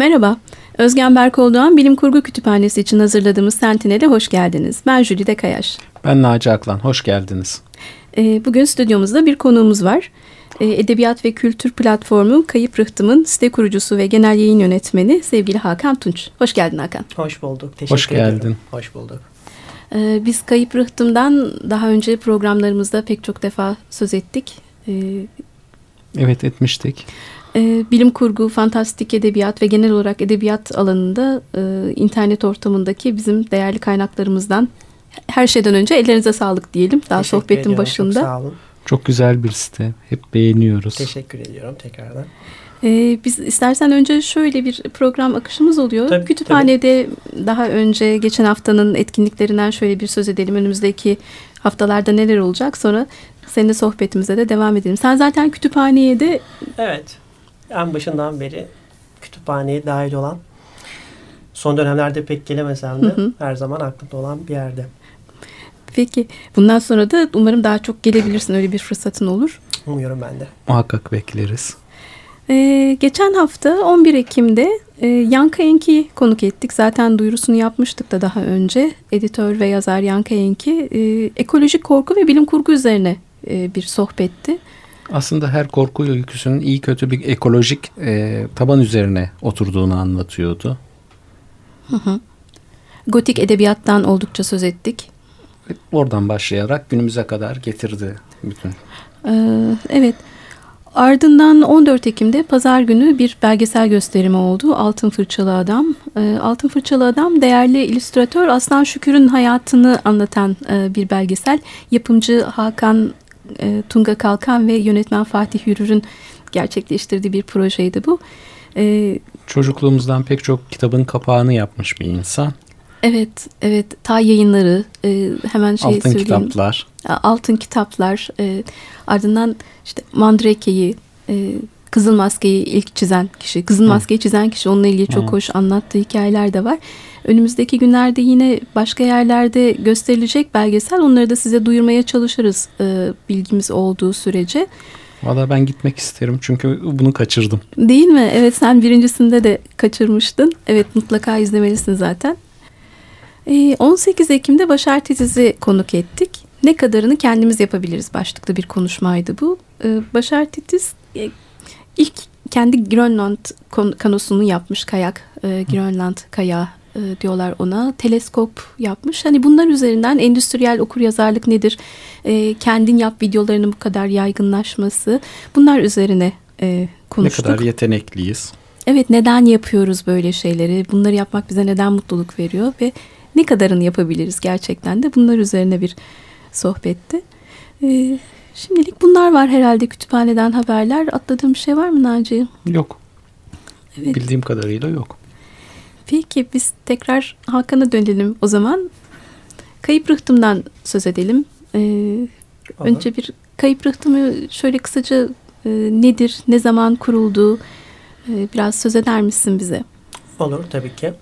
Merhaba, Özgen Berkoldoğan Bilim Kurgu Kütüphanesi için hazırladığımız Sentinel'e hoş geldiniz. Ben Jülide Kayaş. Ben Naci Aklan, hoş geldiniz. Ee, bugün stüdyomuzda bir konuğumuz var. Ee, Edebiyat ve Kültür Platformu Kayıp Rıhtım'ın site kurucusu ve genel yayın yönetmeni sevgili Hakan Tunç. Hoş geldin Hakan. Hoş bulduk, teşekkür Hoş geldin. ederim. Hoş bulduk. Ee, biz Kayıp Rıhtım'dan daha önce programlarımızda pek çok defa söz ettik. Evet etmiştik. E, bilim kurgu, fantastik edebiyat ve genel olarak edebiyat alanında e, internet ortamındaki bizim değerli kaynaklarımızdan her şeyden önce ellerinize sağlık diyelim. Daha Teşekkür sohbetin ediyorum, başında. Çok sağ olun. Çok güzel bir site. Hep beğeniyoruz. Teşekkür ediyorum tekrardan. Ee, biz istersen önce şöyle bir program akışımız oluyor. Tabii, Kütüphanede daha önce geçen haftanın etkinliklerinden şöyle bir söz edelim. Önümüzdeki haftalarda neler olacak sonra seninle sohbetimize de devam edelim. Sen zaten kütüphaneye de Evet, en başından beri kütüphaneye dahil olan, son dönemlerde pek gelemesem de Hı hı. her zaman aklımda olan bir yerde. peki bundan sonra da umarım daha çok gelebilirsin öyle bir fırsatın olur. Umuyorum ben de. Muhakkak bekleriz. Ee, geçen hafta 11 Ekim'de e, Yanka Enki konuk ettik. Zaten duyurusunu yapmıştık da daha önce. Editör ve yazar Yanka Enki e, ekolojik korku ve bilim kurgu üzerine e, bir sohbetti. Aslında her korku öyküsünün iyi kötü bir ekolojik e, taban üzerine oturduğunu anlatıyordu. Gotik edebiyattan oldukça söz ettik. Oradan başlayarak günümüze kadar getirdi bütün. Ee, evet. Ardından 14 Ekim'de pazar günü bir belgesel gösterimi oldu. Altın Fırçalı Adam. Ee, Altın Fırçalı Adam değerli illüstratör Aslan Şükür'ün hayatını anlatan e, bir belgesel. Yapımcı Hakan e, Tunga Kalkan ve yönetmen Fatih Yürür'ün gerçekleştirdiği bir projeydi bu. Ee, Çocukluğumuzdan pek çok kitabın kapağını yapmış bir insan. evet, evet. Ta yayınları e, hemen şey Altın söyleyeyim. kitaplar. altın kitaplar e, ardından işte Mandrake'yi e, Kızıl Maske'yi ilk çizen kişi Kızıl Hı. Maske'yi çizen kişi onunla ilgili çok Hı. hoş anlattığı hikayeler de var. Önümüzdeki günlerde yine başka yerlerde gösterilecek belgesel onları da size duyurmaya çalışırız e, bilgimiz olduğu sürece. Valla ben gitmek isterim çünkü bunu kaçırdım. Değil mi? Evet sen birincisinde de kaçırmıştın. Evet mutlaka izlemelisin zaten. Ee, 18 Ekim'de Başar Titiz'i konuk ettik. Ne kadarını kendimiz yapabiliriz başlıklı bir konuşmaydı bu. Ee, Başar Titiz e, ilk kendi Grönland kanosunu yapmış kayak. Ee, Grönland kayağı e, diyorlar ona. Teleskop yapmış. Hani bunlar üzerinden endüstriyel okuryazarlık nedir? Ee, kendin yap videolarının bu kadar yaygınlaşması. Bunlar üzerine e, konuştuk. Ne kadar yetenekliyiz. Evet neden yapıyoruz böyle şeyleri? Bunları yapmak bize neden mutluluk veriyor ve ne kadarını yapabiliriz gerçekten de bunlar üzerine bir sohbetti. Ee, şimdilik bunlar var herhalde kütüphaneden haberler. Atladığım bir şey var mı Naci? Yok. Evet. Bildiğim kadarıyla yok. Peki biz tekrar Hakan'a dönelim o zaman. Kayıp rıhtımdan söz edelim. Ee, önce bir kayıp rıhtımı şöyle kısaca e, nedir, ne zaman kuruldu e, biraz söz eder misin bize? Olur tabii ki.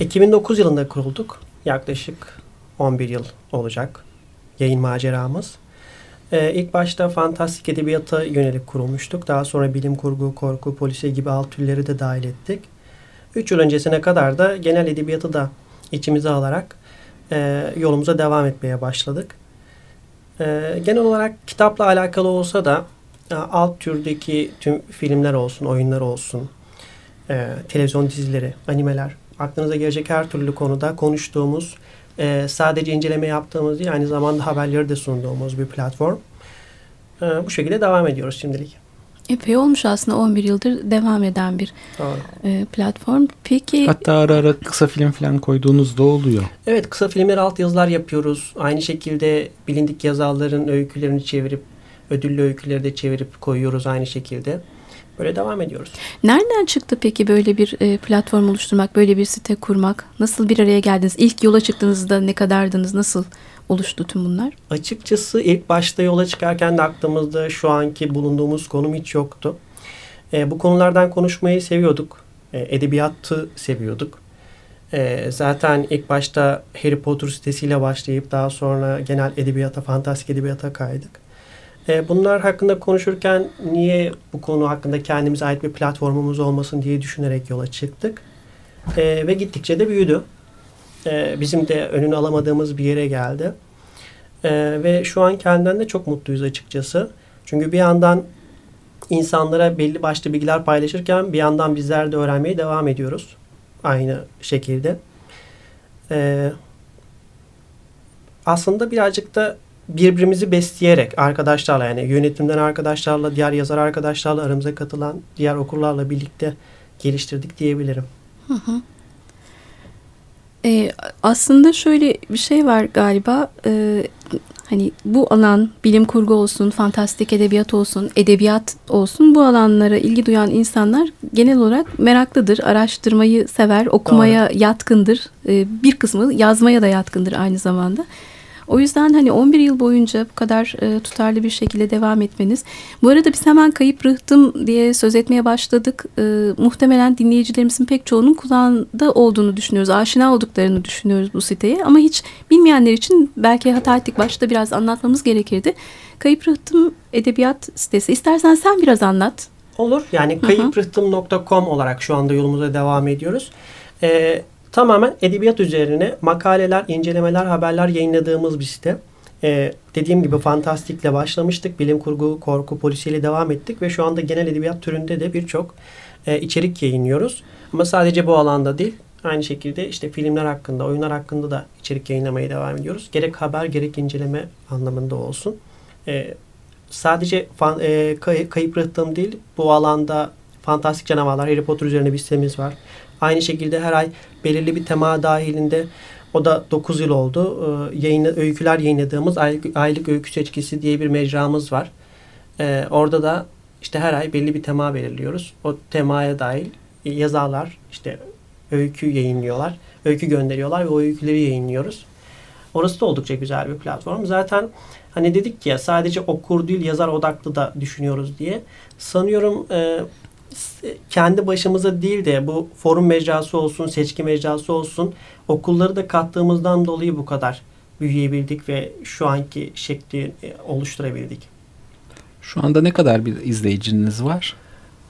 2009 yılında kurulduk. Yaklaşık 11 yıl olacak yayın maceramız. Ee, ilk başta fantastik edebiyata yönelik kurulmuştuk. Daha sonra bilim kurgu, korku, polisiye gibi alt türleri de dahil ettik. 3 yıl öncesine kadar da genel edebiyatı da içimize alarak e, yolumuza devam etmeye başladık. E, genel olarak kitapla alakalı olsa da e, alt türdeki tüm filmler olsun, oyunlar olsun, e, televizyon dizileri, animeler, aklınıza gelecek her türlü konuda konuştuğumuz, e, sadece inceleme yaptığımız değil, aynı zamanda haberleri de sunduğumuz bir platform. E, bu şekilde devam ediyoruz şimdilik. Epey olmuş aslında 11 yıldır devam eden bir Doğru. e, platform. Peki Hatta ara ara kısa film falan koyduğunuz da oluyor. Evet, kısa filmler alt yazılar yapıyoruz. Aynı şekilde bilindik yazarların öykülerini çevirip, ödüllü öyküleri de çevirip koyuyoruz aynı şekilde. Böyle devam ediyoruz. nereden çıktı peki böyle bir e, platform oluşturmak, böyle bir site kurmak? Nasıl bir araya geldiniz? İlk yola çıktığınızda ne kadardınız? Nasıl oluştu tüm bunlar? Açıkçası ilk başta yola çıkarken de aklımızda şu anki bulunduğumuz konum hiç yoktu. E, bu konulardan konuşmayı seviyorduk. E, edebiyatı seviyorduk. E, zaten ilk başta Harry Potter sitesiyle başlayıp daha sonra genel edebiyata, fantastik edebiyata kaydık. E, bunlar hakkında konuşurken niye bu konu hakkında kendimize ait bir platformumuz olmasın diye düşünerek yola çıktık. E, ve gittikçe de büyüdü. E, bizim de önünü alamadığımız bir yere geldi. Ve şu an kendinden de çok mutluyuz açıkçası. Çünkü bir yandan insanlara belli başlı bilgiler paylaşırken bir yandan bizler de öğrenmeye devam ediyoruz. Aynı şekilde. Aslında birazcık da birbirimizi besleyerek arkadaşlarla yani yönetimden arkadaşlarla, diğer yazar arkadaşlarla, aramıza katılan diğer okurlarla birlikte geliştirdik diyebilirim. Hı hı. Ee, aslında şöyle bir şey var galiba. Ee, hani bu alan bilim kurgu olsun, fantastik edebiyat olsun, edebiyat olsun bu alanlara ilgi duyan insanlar genel olarak meraklıdır, araştırmayı sever, okumaya Doğru. yatkındır. Ee, bir kısmı yazmaya da yatkındır aynı zamanda. O yüzden hani 11 yıl boyunca bu kadar e, tutarlı bir şekilde devam etmeniz. Bu arada biz hemen kayıp rıhtım diye söz etmeye başladık. E, muhtemelen dinleyicilerimizin pek çoğunun kulağında olduğunu düşünüyoruz. Aşina olduklarını düşünüyoruz bu siteye. Ama hiç bilmeyenler için belki hata ettik. Başta biraz anlatmamız gerekirdi. Kayıp rıhtım edebiyat sitesi. İstersen sen biraz anlat. Olur. Yani kayıprıhtım.com olarak şu anda yolumuza devam ediyoruz. Ee, Tamamen edebiyat üzerine makaleler, incelemeler, haberler yayınladığımız bir site. Ee, dediğim gibi fantastikle başlamıştık. Bilim kurgu, korku, polisiyle devam ettik ve şu anda genel edebiyat türünde de birçok e, içerik yayınlıyoruz. Ama sadece bu alanda değil. Aynı şekilde işte filmler hakkında, oyunlar hakkında da içerik yayınlamaya devam ediyoruz. Gerek haber gerek inceleme anlamında olsun. Ee, sadece fan, e, kay, kayıp rıhtım değil, bu alanda fantastik canavarlar, Harry Potter üzerine bir sitemiz var. Aynı şekilde her ay belirli bir tema dahilinde o da 9 yıl oldu. Ee, yayın, öyküler yayınladığımız aylık, aylık öykü seçkisi diye bir mecramız var. Ee, orada da işte her ay belli bir tema belirliyoruz. O temaya dahil yazarlar işte öykü yayınlıyorlar. Öykü gönderiyorlar ve o öyküleri yayınlıyoruz. Orası da oldukça güzel bir platform. Zaten hani dedik ya sadece okur değil yazar odaklı da düşünüyoruz diye. Sanıyorum e, kendi başımıza değil de bu forum mecrası olsun, seçki mecrası olsun okulları da kattığımızdan dolayı bu kadar büyüyebildik ve şu anki şekli e, oluşturabildik. Şu anda ne kadar bir izleyiciniz var?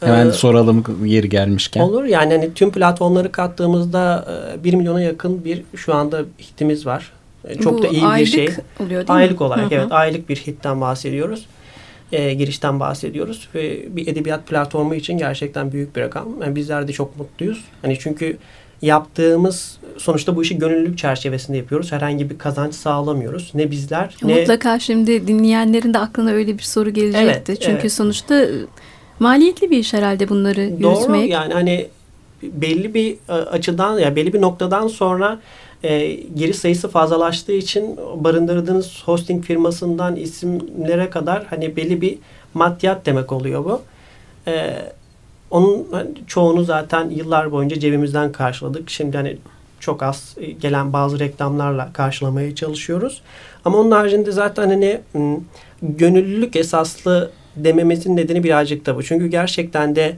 Hemen ee, soralım yeri gelmişken. Olur yani hani tüm platformları kattığımızda 1 e, milyona yakın bir şu anda hitimiz var. E, çok Bu da iyi bir şey. oluyor değil aylık mi? olarak Hı-hı. evet aylık bir hitten bahsediyoruz e, girişten bahsediyoruz ve bir edebiyat platformu için gerçekten büyük bir rakam. Yani bizler de çok mutluyuz. Hani çünkü yaptığımız sonuçta bu işi gönüllülük çerçevesinde yapıyoruz. Herhangi bir kazanç sağlamıyoruz. Ne bizler ne... Mutlaka şimdi dinleyenlerin de aklına öyle bir soru gelecekti. Evet, Çünkü evet. sonuçta e, maliyetli bir iş herhalde bunları yürütmek. Doğru yani hani belli bir e, açıdan ya belli bir noktadan sonra e, giriş sayısı fazlalaştığı için barındırdığınız hosting firmasından isimlere kadar hani belli bir maddiyat demek oluyor bu. E, onun çoğunu zaten yıllar boyunca cebimizden karşıladık. Şimdi hani çok az gelen bazı reklamlarla karşılamaya çalışıyoruz. Ama onun haricinde zaten hani gönüllülük esaslı dememizin nedeni birazcık da bu. Çünkü gerçekten de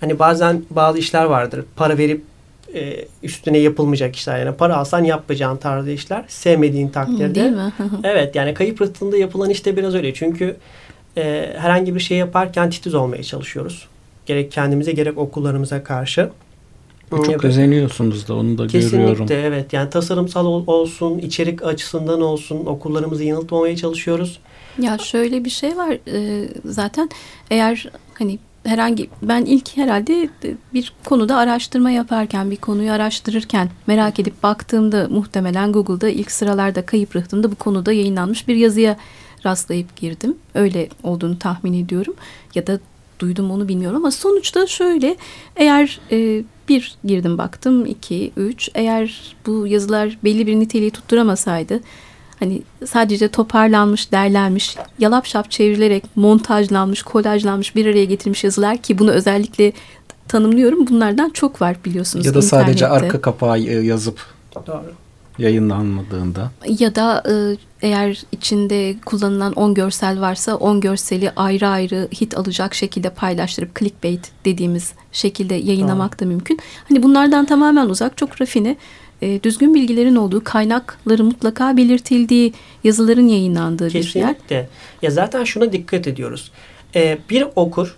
hani bazen bazı işler vardır. Para verip e, üstüne yapılmayacak işler. Yani para alsan yapacağın tarzı işler. Sevmediğin takdirde. Değil mi? evet yani kayıp rıhtımında yapılan işte biraz öyle. Çünkü e, herhangi bir şey yaparken titiz olmaya çalışıyoruz. Gerek kendimize gerek okullarımıza karşı. Çok evet. özeniyorsunuz da onu da Kesinlikle, görüyorum. Kesinlikle evet. Yani tasarımsal ol, olsun, içerik açısından olsun okullarımızı yanıltmamaya çalışıyoruz. Ya şöyle bir şey var e, zaten eğer hani herhangi ben ilk herhalde bir konuda araştırma yaparken bir konuyu araştırırken merak edip baktığımda muhtemelen Google'da ilk sıralarda kayıp rıhtımda bu konuda yayınlanmış bir yazıya rastlayıp girdim. Öyle olduğunu tahmin ediyorum ya da duydum onu bilmiyorum ama sonuçta şöyle eğer e, bir girdim baktım iki üç eğer bu yazılar belli bir niteliği tutturamasaydı hani sadece toparlanmış, derlenmiş, yalap şap çevrilerek montajlanmış, kolajlanmış bir araya getirilmiş yazılar ki bunu özellikle tanımlıyorum. Bunlardan çok var biliyorsunuz Ya da internette. sadece arka kapağı yazıp Doğru. yayınlanmadığında. Ya da e, eğer içinde kullanılan 10 görsel varsa 10 görseli ayrı ayrı hit alacak şekilde paylaştırıp clickbait dediğimiz şekilde yayınlamak Doğru. da mümkün. Hani bunlardan tamamen uzak çok rafine e, düzgün bilgilerin olduğu, kaynakları mutlaka belirtildiği yazıların yayınlandığı Kesinlikle. bir yer. Ya zaten şuna dikkat ediyoruz. Ee, bir okur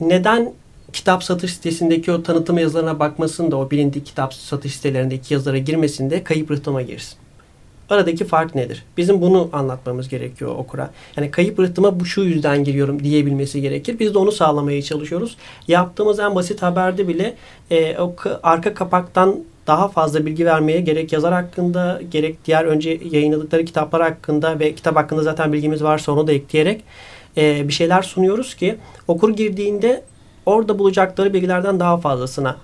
neden kitap satış sitesindeki o tanıtım yazılarına bakmasın o bilindik kitap satış sitelerindeki yazılara girmesinde kayıp rıhtıma girsin. Aradaki fark nedir? Bizim bunu anlatmamız gerekiyor okura. Yani kayıp rıhtıma bu şu yüzden giriyorum diyebilmesi gerekir. Biz de onu sağlamaya çalışıyoruz. Yaptığımız en basit haberde bile e, o arka kapaktan daha fazla bilgi vermeye gerek yazar hakkında gerek diğer önce yayınladıkları kitaplar hakkında ve kitap hakkında zaten bilgimiz varsa onu da ekleyerek e, bir şeyler sunuyoruz ki okur girdiğinde orada bulacakları bilgilerden daha fazlasına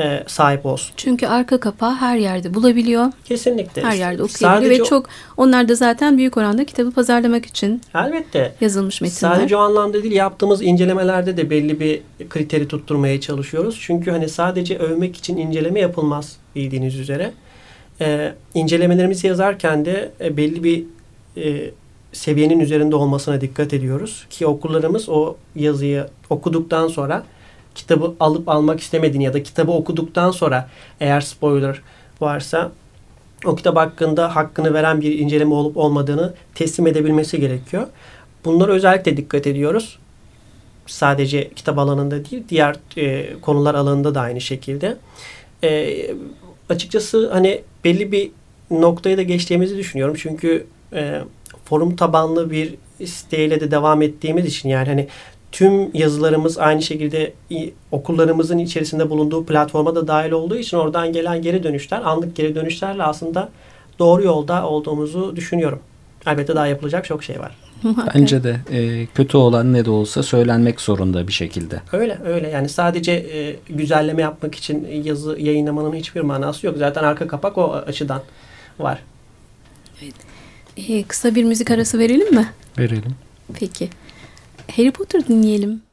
e, sahip olsun. Çünkü arka kapağı her yerde bulabiliyor. Kesinlikle. Her yerde okuyabiliyor Sadece ve çok onlar da zaten büyük oranda kitabı pazarlamak için elbette yazılmış metinler. Sadece o anlamda değil yaptığımız incelemelerde de belli bir kriteri tutturmaya çalışıyoruz. Çünkü hani sadece övmek için inceleme yapılmaz bildiğiniz üzere. E, incelemelerimizi yazarken de e, belli bir e, seviyenin üzerinde olmasına dikkat ediyoruz. Ki okullarımız o yazıyı okuduktan sonra kitabı alıp almak istemediğini ya da kitabı okuduktan sonra eğer spoiler varsa o kitap hakkında hakkını veren bir inceleme olup olmadığını teslim edebilmesi gerekiyor. Bunlara özellikle dikkat ediyoruz. Sadece kitap alanında değil, diğer e, konular alanında da aynı şekilde. E, açıkçası hani belli bir noktaya da geçtiğimizi düşünüyorum. Çünkü e, forum tabanlı bir siteyle de devam ettiğimiz için yani hani tüm yazılarımız aynı şekilde okullarımızın içerisinde bulunduğu platforma da dahil olduğu için oradan gelen geri dönüşler, anlık geri dönüşlerle aslında doğru yolda olduğumuzu düşünüyorum. Elbette daha yapılacak çok şey var. Bence de e, kötü olan ne de olsa söylenmek zorunda bir şekilde. Öyle öyle yani sadece e, güzelleme yapmak için yazı yayınlamanın hiçbir manası yok. Zaten arka kapak o açıdan var. Evet. Ee, kısa bir müzik arası verelim mi? Verelim. Peki. Harry Potter dinleyelim.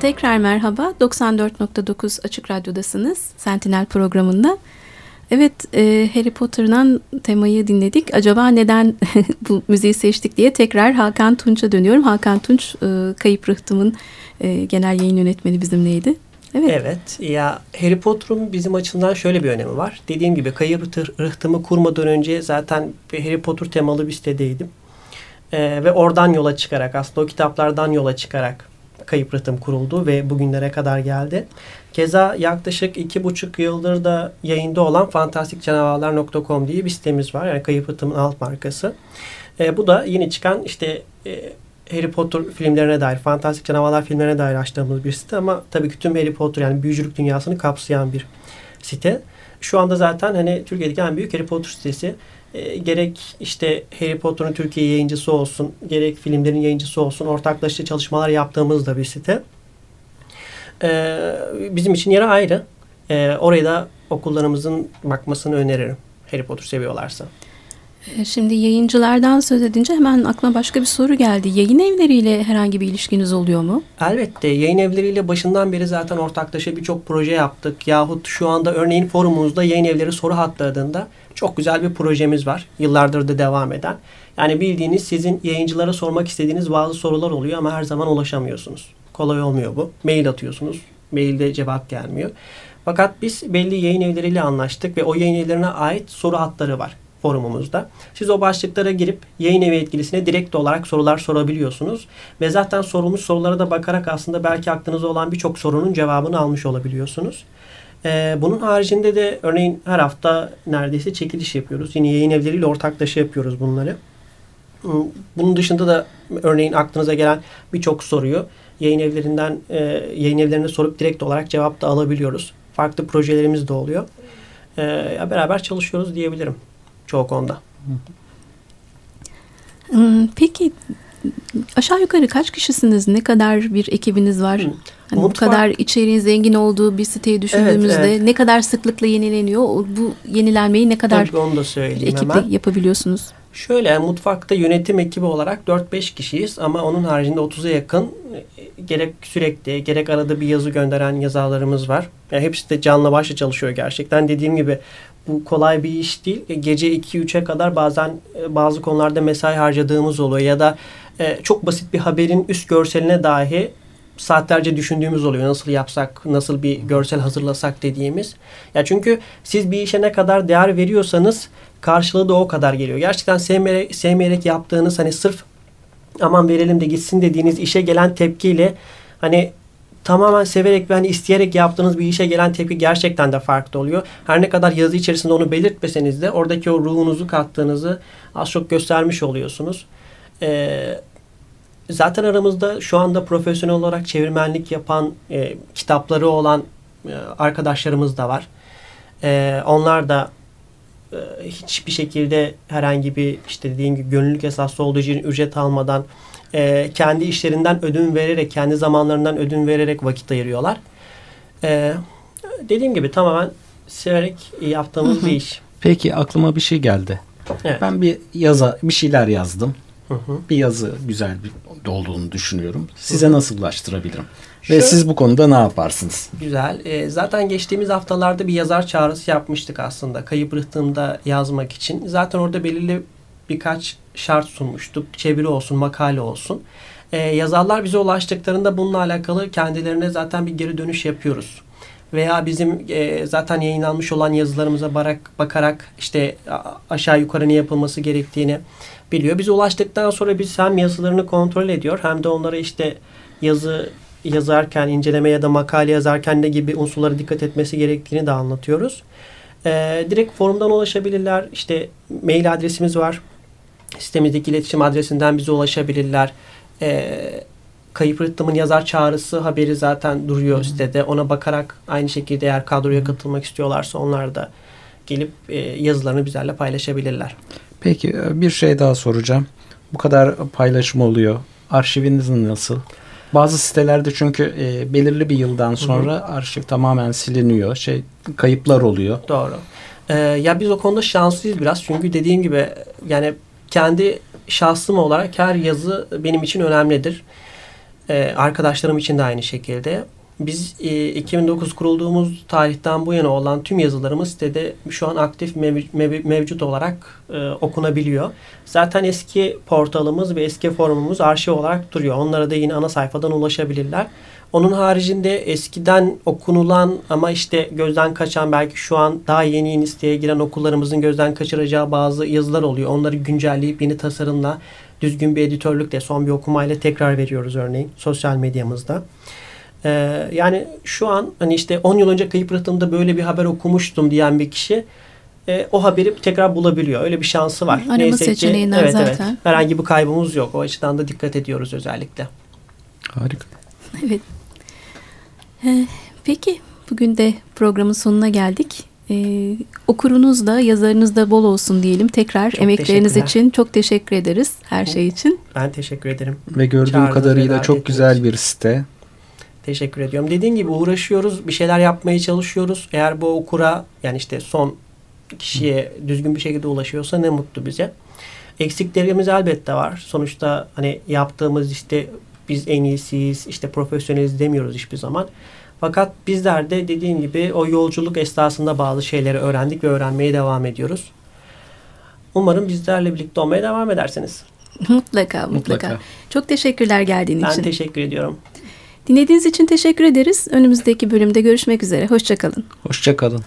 Tekrar merhaba. 94.9 Açık Radyo'dasınız. Sentinel programında. Evet, e, Harry Potter'dan temayı dinledik. Acaba neden bu müziği seçtik diye tekrar Hakan Tunç'a dönüyorum. Hakan Tunç, e, Kayıp Rıhtım'ın e, genel yayın yönetmeni bizimleydi. Evet. evet. Ya Harry Potter'ın bizim açımızdan şöyle bir önemi var. Dediğim gibi Kayıp Rıhtım'ı kurmadan önce zaten bir Harry Potter temalı bir sitedeydim. Ee, ve oradan yola çıkarak aslında o kitaplardan yola çıkarak Kayıp Rıhtım kuruldu ve bugünlere kadar geldi. Keza yaklaşık iki buçuk yıldır da yayında olan fantastikcanavarlar.com diye bir sitemiz var. Yani Kayıp Rıhtım'ın alt markası. E, bu da yeni çıkan işte e, Harry Potter filmlerine dair, fantastik canavarlar filmlerine dair açtığımız bir site ama tabii ki tüm Harry Potter yani büyücülük dünyasını kapsayan bir site. Şu anda zaten hani Türkiye'deki en büyük Harry Potter sitesi. E, gerek işte Harry Potter'ın Türkiye yayıncısı olsun, gerek filmlerin yayıncısı olsun ortaklaşa çalışmalar yaptığımız da bir site. E, bizim için yeri ayrı. E, oraya da okullarımızın bakmasını öneririm. Harry Potter seviyorlarsa. Şimdi yayıncılardan söz edince hemen aklıma başka bir soru geldi. Yayın evleriyle herhangi bir ilişkiniz oluyor mu? Elbette. Yayın evleriyle başından beri zaten ortaklaşa birçok proje yaptık. Yahut şu anda örneğin forumumuzda yayın evleri soru hattı adında çok güzel bir projemiz var. Yıllardır da devam eden. Yani bildiğiniz sizin yayıncılara sormak istediğiniz bazı sorular oluyor ama her zaman ulaşamıyorsunuz. Kolay olmuyor bu. Mail atıyorsunuz. Mailde cevap gelmiyor. Fakat biz belli yayın evleriyle anlaştık ve o yayın evlerine ait soru hatları var forumumuzda. Siz o başlıklara girip yayın evi etkilisine direkt olarak sorular sorabiliyorsunuz. Ve zaten sorulmuş sorulara da bakarak aslında belki aklınızda olan birçok sorunun cevabını almış olabiliyorsunuz. Ee, bunun haricinde de örneğin her hafta neredeyse çekiliş yapıyoruz. Yine yayın evleriyle ortaklaşa yapıyoruz bunları. Bunun dışında da örneğin aklınıza gelen birçok soruyu yayın evlerinden e, yayın evlerine sorup direkt olarak cevap da alabiliyoruz. Farklı projelerimiz de oluyor. E, beraber çalışıyoruz diyebilirim çoğu konuda. Hmm, peki aşağı yukarı kaç kişisiniz? Ne kadar bir ekibiniz var? Hani bu kadar içeriğin zengin olduğu bir siteyi düşündüğümüzde evet, evet. ne kadar sıklıkla yenileniyor? Bu yenilenmeyi ne kadar Tabii onu da söyleyeyim ekiple hemen. yapabiliyorsunuz? Şöyle mutfakta yönetim ekibi olarak 4-5 kişiyiz ama onun haricinde 30'a yakın e, gerek sürekli gerek arada bir yazı gönderen yazarlarımız var. Yani hepsi de canlı başla çalışıyor gerçekten. Dediğim gibi bu kolay bir iş değil. Gece 2-3'e kadar bazen e, bazı konularda mesai harcadığımız oluyor ya da çok basit bir haberin üst görseline dahi saatlerce düşündüğümüz oluyor. Nasıl yapsak, nasıl bir görsel hazırlasak dediğimiz. Ya çünkü siz bir işe ne kadar değer veriyorsanız karşılığı da o kadar geliyor. Gerçekten sevmeyerek, sevmeyerek yaptığınız hani sırf aman verelim de gitsin dediğiniz işe gelen tepkiyle hani tamamen severek ve hani isteyerek yaptığınız bir işe gelen tepki gerçekten de farklı oluyor. Her ne kadar yazı içerisinde onu belirtmeseniz de oradaki o ruhunuzu kattığınızı az çok göstermiş oluyorsunuz. Ee, zaten aramızda şu anda profesyonel olarak çevirmenlik yapan, e, kitapları olan e, arkadaşlarımız da var. E, onlar da e, hiçbir şekilde herhangi bir işte dediğim gibi gönüllülük esaslı olduğu için ücret almadan e, kendi işlerinden ödün vererek, kendi zamanlarından ödün vererek vakit ayırıyorlar. E, dediğim gibi tamamen severek yaptığımız bir iş. Peki aklıma bir şey geldi. Evet. Ben bir yaza bir şeyler yazdım. Hı hı. Bir yazı güzel bir olduğunu düşünüyorum. Size hı hı. nasıl ulaştırabilirim? Ve siz bu konuda ne yaparsınız? Güzel. E, zaten geçtiğimiz haftalarda bir yazar çağrısı yapmıştık aslında. Kayıp rıhtımda yazmak için. Zaten orada belirli birkaç şart sunmuştuk. Çeviri olsun, makale olsun. E, yazarlar bize ulaştıklarında bununla alakalı kendilerine zaten bir geri dönüş yapıyoruz. Veya bizim e, zaten yayınlanmış olan yazılarımıza barak, bakarak işte aşağı yukarı ne yapılması gerektiğini biliyor. Bize ulaştıktan sonra biz hem yazılarını kontrol ediyor hem de onlara işte yazı yazarken, inceleme ya da makale yazarken ne gibi unsurlara dikkat etmesi gerektiğini de anlatıyoruz. E, direkt forumdan ulaşabilirler. İşte mail adresimiz var. Sitemizdeki iletişim adresinden bize ulaşabilirler. E, Kayıp Rıhtım'ın yazar çağrısı haberi zaten duruyor Hı. sitede. Ona bakarak aynı şekilde eğer kadroya katılmak istiyorlarsa onlar da gelip e, yazılarını bizlerle paylaşabilirler. Peki e, bir şey daha soracağım. Bu kadar paylaşım oluyor. Arşiviniz nasıl? Bazı sitelerde çünkü e, belirli bir yıldan sonra Hı-hı. arşiv tamamen siliniyor. Şey kayıplar oluyor. Doğru. Ee, ya biz o konuda şanslıyız biraz. Çünkü dediğim gibi yani kendi şahsım olarak her yazı benim için önemlidir. Ee, arkadaşlarım için de aynı şekilde. Biz e, 2009 kurulduğumuz tarihten bu yana olan tüm yazılarımız sitede şu an aktif mev- mev- mevcut olarak e, okunabiliyor. Zaten eski portalımız ve eski forumumuz arşiv olarak duruyor. Onlara da yine ana sayfadan ulaşabilirler. Onun haricinde eskiden okunulan ama işte gözden kaçan belki şu an daha yeni yeni siteye giren okullarımızın gözden kaçıracağı bazı yazılar oluyor. Onları güncelleyip yeni tasarımla düzgün bir editörlükle son bir okumayla tekrar veriyoruz örneğin sosyal medyamızda. Ee, yani şu an hani işte 10 yıl önce kayıp rıhtımda böyle bir haber okumuştum diyen bir kişi e, o haberi tekrar bulabiliyor. Öyle bir şansı var. Arama Neyse ki- seçeneğinden evet, zaten. Evet. Herhangi bir kaybımız yok. O açıdan da dikkat ediyoruz özellikle. Harika. Evet. Ee, peki bugün de programın sonuna geldik. Ee, okurunuz da yazarınız da bol olsun diyelim. Tekrar Çok emekleriniz için çok teşekkür ederiz her şey için. Ben teşekkür ederim. Ve gördüğüm Çağırdınız ve kadarıyla çok güzel bir site. Teşekkür ediyorum. Dediğim gibi uğraşıyoruz, bir şeyler yapmaya çalışıyoruz. Eğer bu okura yani işte son kişiye düzgün bir şekilde ulaşıyorsa ne mutlu bize. Eksiklerimiz elbette var. Sonuçta hani yaptığımız işte biz en iyisiyiz, işte profesyoneliz demiyoruz hiçbir zaman. Fakat bizler de dediğim gibi o yolculuk esnasında bazı şeyleri öğrendik ve öğrenmeye devam ediyoruz. Umarım bizlerle birlikte olmaya devam edersiniz. Mutlaka, mutlaka. Mutlaka. Çok teşekkürler geldiğin Ben için. teşekkür ediyorum. Dinlediğiniz için teşekkür ederiz. Önümüzdeki bölümde görüşmek üzere. Hoşçakalın. Hoşçakalın.